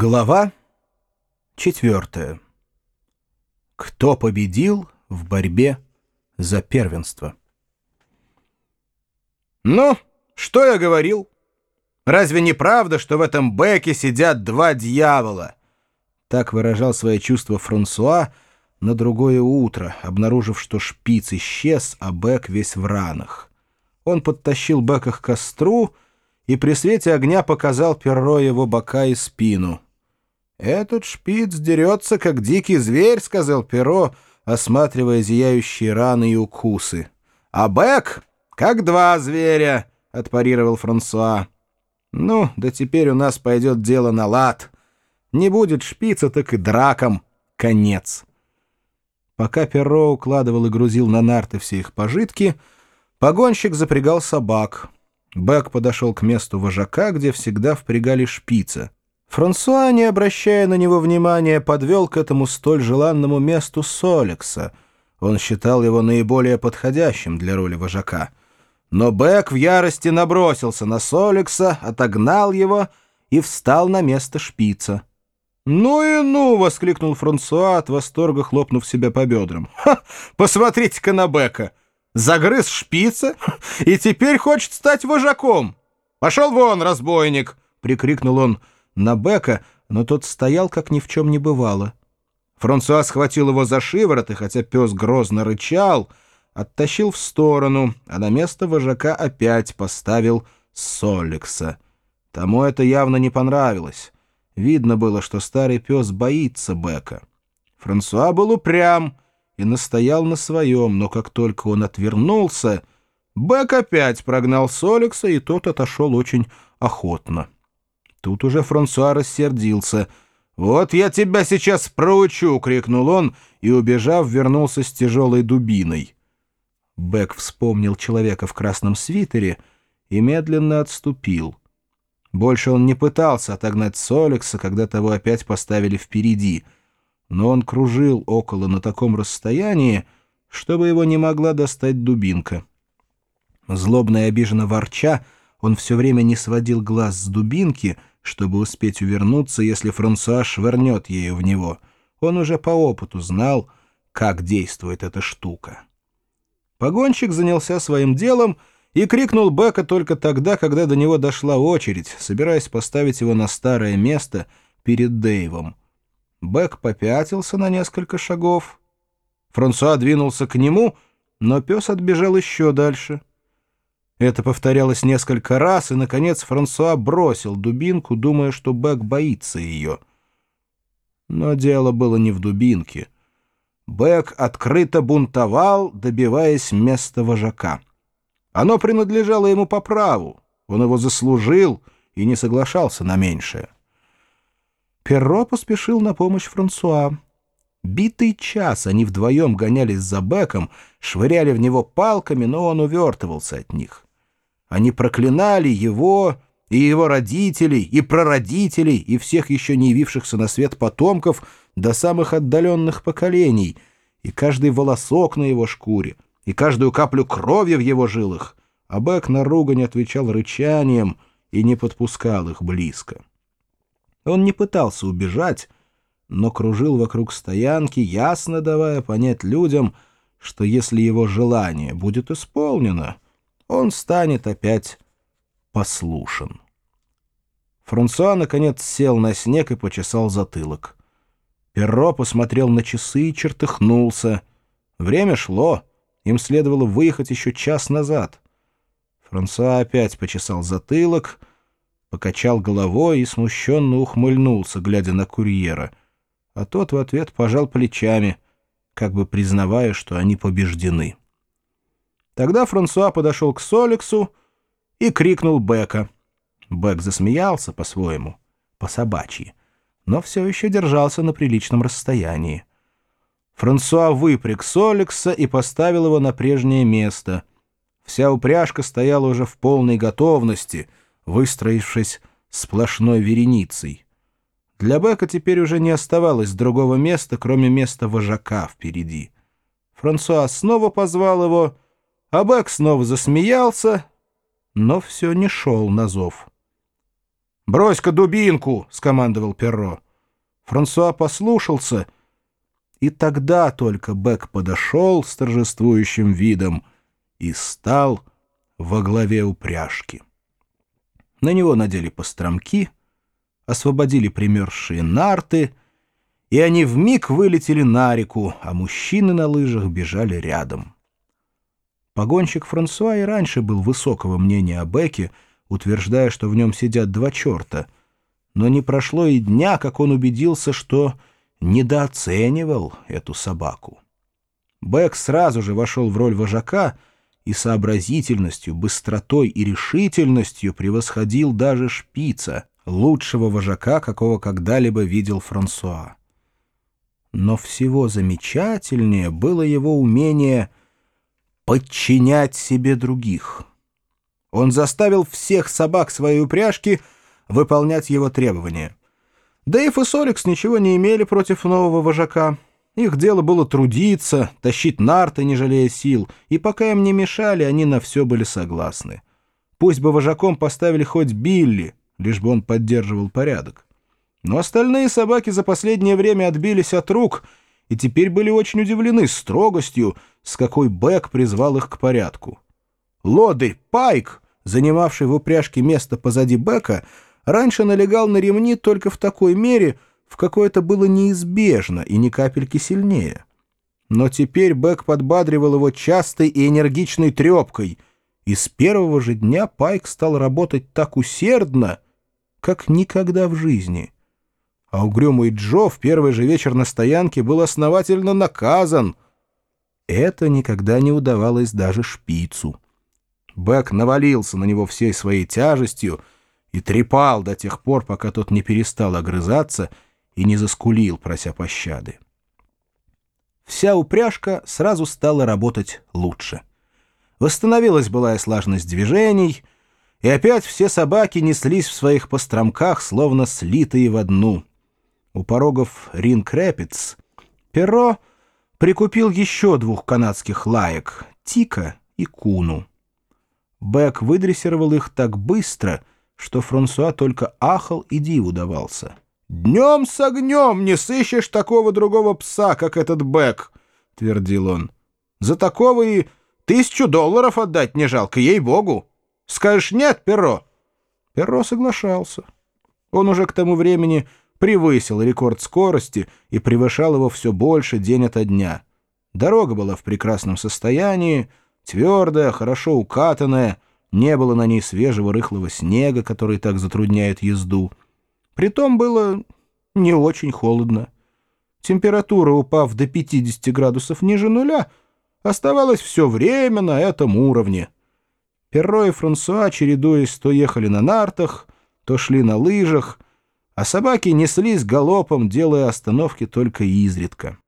Глава четвертая. Кто победил в борьбе за первенство? «Ну, что я говорил? Разве не правда, что в этом бэке сидят два дьявола?» Так выражал свои чувства Франсуа на другое утро, обнаружив, что шпиц исчез, а бэк весь в ранах. Он подтащил бэка к костру и при свете огня показал перо его бока и спину. «Этот шпиц дерется, как дикий зверь», — сказал перо, осматривая зияющие раны и укусы. «А Бэк, как два зверя», — отпарировал Франсуа. «Ну, да теперь у нас пойдет дело на лад. Не будет шпица, так и драком. Конец». Пока перо укладывал и грузил на нарты все их пожитки, погонщик запрягал собак — Бэк подошел к месту вожака, где всегда впрягали шпица. Франсуа, не обращая на него внимания, подвел к этому столь желанному месту Солекса. Он считал его наиболее подходящим для роли вожака. Но Бэк в ярости набросился на Солекса, отогнал его и встал на место шпица. «Ну и ну!» — воскликнул Франсуа от восторга, хлопнув себя по бедрам. «Ха! Посмотрите-ка на Бека! загрыз шпица и теперь хочет стать вожаком. «Пошел вон, разбойник!» — прикрикнул он на Бека, но тот стоял, как ни в чем не бывало. Франсуа схватил его за шиворот, и хотя пес грозно рычал, оттащил в сторону, а на место вожака опять поставил Соликса. Тому это явно не понравилось. Видно было, что старый пес боится Бека. Франсуа был упрям — и настоял на своем, но как только он отвернулся, Бэк опять прогнал Соликса, и тот отошел очень охотно. Тут уже Франсуа рассердился. «Вот я тебя сейчас проучу!» — крикнул он, и, убежав, вернулся с тяжелой дубиной. Бэк вспомнил человека в красном свитере и медленно отступил. Больше он не пытался отогнать Соликса, когда того опять поставили впереди — но он кружил около на таком расстоянии, чтобы его не могла достать дубинка. Злобно и обиженно ворча, он все время не сводил глаз с дубинки, чтобы успеть увернуться, если Франсуа швырнет ею в него. Он уже по опыту знал, как действует эта штука. Погонщик занялся своим делом и крикнул Бека только тогда, когда до него дошла очередь, собираясь поставить его на старое место перед Дэйвом. Бэк попятился на несколько шагов. Франсуа двинулся к нему, но пес отбежал еще дальше. Это повторялось несколько раз, и, наконец, Франсуа бросил дубинку, думая, что Бэк боится ее. Но дело было не в дубинке. Бэк открыто бунтовал, добиваясь места вожака. Оно принадлежало ему по праву, он его заслужил и не соглашался на меньшее. Перро поспешил на помощь Франсуа. Битый час они вдвоем гонялись за Беком, швыряли в него палками, но он увертывался от них. Они проклинали его и его родителей, и прародителей, и всех еще не явившихся на свет потомков до самых отдаленных поколений, и каждый волосок на его шкуре, и каждую каплю крови в его жилах, а Бек на ругань отвечал рычанием и не подпускал их близко. Он не пытался убежать, но кружил вокруг стоянки, ясно давая понять людям, что если его желание будет исполнено, он станет опять послушен. Франсуа, наконец, сел на снег и почесал затылок. Перро посмотрел на часы и чертыхнулся. Время шло, им следовало выехать еще час назад. Франсуа опять почесал затылок — покачал головой и смущенно ухмыльнулся, глядя на курьера, а тот в ответ пожал плечами, как бы признавая, что они побеждены. Тогда Франсуа подошел к Соликсу и крикнул Бека. Бек засмеялся по-своему, по-собачьи, но все еще держался на приличном расстоянии. Франсуа выпряг Соликса и поставил его на прежнее место. Вся упряжка стояла уже в полной готовности — выстроившись сплошной вереницей. Для Бека теперь уже не оставалось другого места, кроме места вожака впереди. Франсуа снова позвал его, а Бек снова засмеялся, но все не шел на зов. «Брось-ка дубинку!» — скомандовал Перро. Франсуа послушался, и тогда только Бек подошел с торжествующим видом и стал во главе упряжки. На него надели постромки, освободили примерзшие нарты, и они вмиг вылетели на реку, а мужчины на лыжах бежали рядом. Погонщик Франсуа и раньше был высокого мнения о Беке, утверждая, что в нем сидят два черта. Но не прошло и дня, как он убедился, что недооценивал эту собаку. Бек сразу же вошел в роль вожака и сообразительностью, быстротой и решительностью превосходил даже шпица, лучшего вожака, какого когда-либо видел Франсуа. Но всего замечательнее было его умение подчинять себе других. Он заставил всех собак своей упряжки выполнять его требования. Дэйв и Соликс ничего не имели против нового вожака. Их дело было трудиться, тащить нарты, не жалея сил, и пока им не мешали, они на все были согласны. Пусть бы вожаком поставили хоть Билли, лишь бы он поддерживал порядок. Но остальные собаки за последнее время отбились от рук — и теперь были очень удивлены строгостью, с какой Бэк призвал их к порядку. Лодырь Пайк, занимавший в упряжке место позади Бэка, раньше налегал на ремни только в такой мере, в какой это было неизбежно и ни капельки сильнее. Но теперь Бэк подбадривал его частой и энергичной трепкой, и с первого же дня Пайк стал работать так усердно, как никогда в жизни — а угрюмый Джо в первый же вечер на стоянке был основательно наказан. Это никогда не удавалось даже шпицу. Бэк навалился на него всей своей тяжестью и трепал до тех пор, пока тот не перестал огрызаться и не заскулил, прося пощады. Вся упряжка сразу стала работать лучше. Восстановилась былая слаженность движений, и опять все собаки неслись в своих постромках, словно слитые в одну — у порогов Ринг-Рэпидс Перро прикупил еще двух канадских лаек — Тика и Куну. Бэк выдрессировал их так быстро, что Франсуа только ахал и диву давался. «Днем с огнем не сыщешь такого другого пса, как этот Бэк», — твердил он. «За такого и тысячу долларов отдать не жалко, ей-богу. Скажешь нет, Перро?» Перро соглашался. Он уже к тому времени превысил рекорд скорости и превышал его все больше день ото дня. Дорога была в прекрасном состоянии, твердая, хорошо укатанная, не было на ней свежего рыхлого снега, который так затрудняет езду. Притом было не очень холодно. Температура, упав до 50 градусов ниже нуля, оставалась все время на этом уровне. Перро и Франсуа, чередуясь, то ехали на нартах, то шли на лыжах — а собаки неслись галопом, делая остановки только изредка.